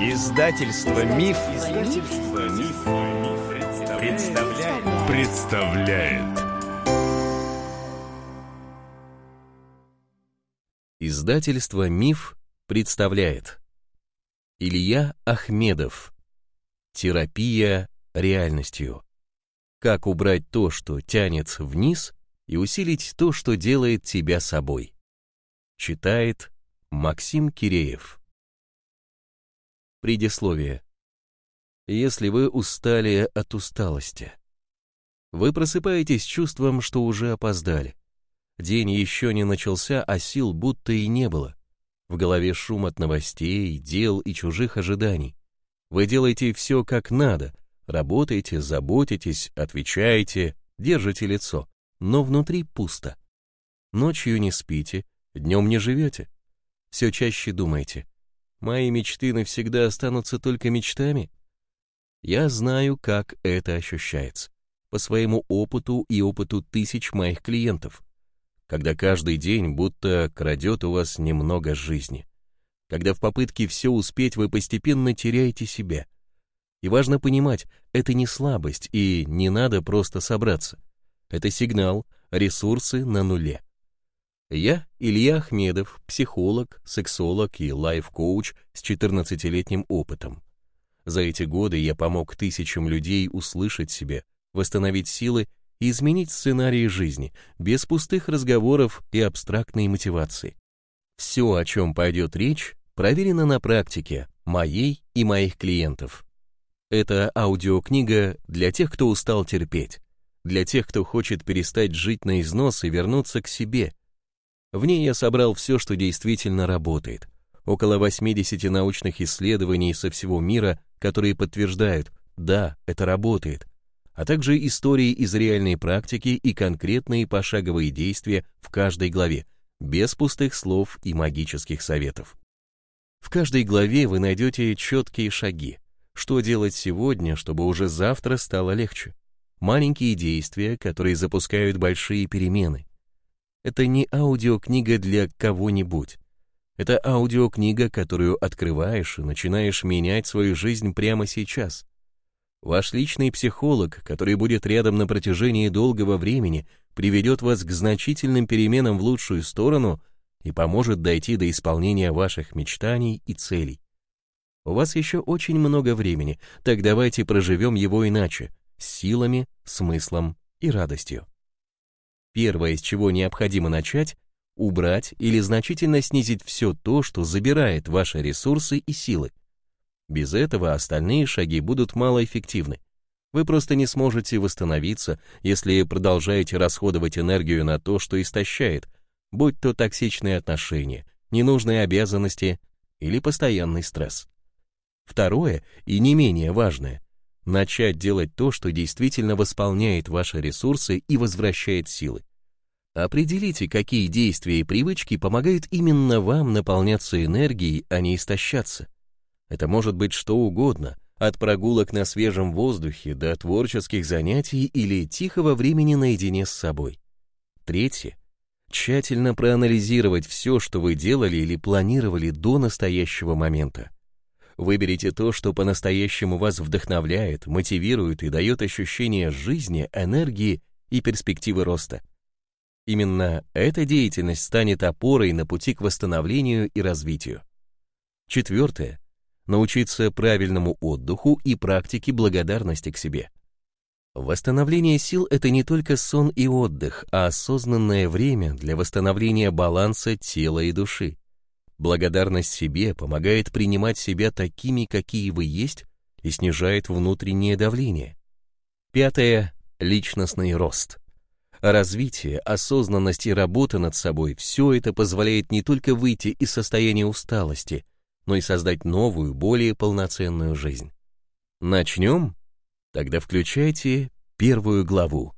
Издательство Миф, Издательство Миф, представляет. представляет. Издательство Миф представляет. Илья Ахмедов. Терапия реальностью. Как убрать то, что тянет вниз, и усилить то, что делает тебя собой. Читает Максим Киреев. Предисловие. Если вы устали от усталости, вы просыпаетесь чувством, что уже опоздали. День еще не начался, а сил будто и не было. В голове шум от новостей, дел и чужих ожиданий. Вы делаете все как надо, работаете, заботитесь, отвечаете, держите лицо, но внутри пусто. Ночью не спите, днем не живете. Все чаще думаете, Мои мечты навсегда останутся только мечтами? Я знаю, как это ощущается, по своему опыту и опыту тысяч моих клиентов, когда каждый день будто крадет у вас немного жизни, когда в попытке все успеть вы постепенно теряете себя. И важно понимать, это не слабость, и не надо просто собраться. Это сигнал, ресурсы на нуле. Я Илья Ахмедов, психолог, сексолог и лайф-коуч с 14-летним опытом. За эти годы я помог тысячам людей услышать себя, восстановить силы и изменить сценарии жизни без пустых разговоров и абстрактной мотивации. Все, о чем пойдет речь, проверено на практике моей и моих клиентов. Это аудиокнига для тех, кто устал терпеть, для тех, кто хочет перестать жить на износ и вернуться к себе – в ней я собрал все, что действительно работает. Около 80 научных исследований со всего мира, которые подтверждают, да, это работает, а также истории из реальной практики и конкретные пошаговые действия в каждой главе, без пустых слов и магических советов. В каждой главе вы найдете четкие шаги, что делать сегодня, чтобы уже завтра стало легче. Маленькие действия, которые запускают большие перемены. Это не аудиокнига для кого-нибудь. Это аудиокнига, которую открываешь и начинаешь менять свою жизнь прямо сейчас. Ваш личный психолог, который будет рядом на протяжении долгого времени, приведет вас к значительным переменам в лучшую сторону и поможет дойти до исполнения ваших мечтаний и целей. У вас еще очень много времени, так давайте проживем его иначе, с силами, смыслом и радостью. Первое, с чего необходимо начать, убрать или значительно снизить все то, что забирает ваши ресурсы и силы. Без этого остальные шаги будут малоэффективны. Вы просто не сможете восстановиться, если продолжаете расходовать энергию на то, что истощает, будь то токсичные отношения, ненужные обязанности или постоянный стресс. Второе, и не менее важное, начать делать то, что действительно восполняет ваши ресурсы и возвращает силы. Определите, какие действия и привычки помогают именно вам наполняться энергией, а не истощаться. Это может быть что угодно, от прогулок на свежем воздухе до творческих занятий или тихого времени наедине с собой. Третье. Тщательно проанализировать все, что вы делали или планировали до настоящего момента. Выберите то, что по-настоящему вас вдохновляет, мотивирует и дает ощущение жизни, энергии и перспективы роста. Именно эта деятельность станет опорой на пути к восстановлению и развитию. Четвертое. Научиться правильному отдыху и практике благодарности к себе. Восстановление сил – это не только сон и отдых, а осознанное время для восстановления баланса тела и души. Благодарность себе помогает принимать себя такими, какие вы есть, и снижает внутреннее давление. Пятое – личностный рост. Развитие, осознанность и работа над собой – все это позволяет не только выйти из состояния усталости, но и создать новую, более полноценную жизнь. Начнем? Тогда включайте первую главу.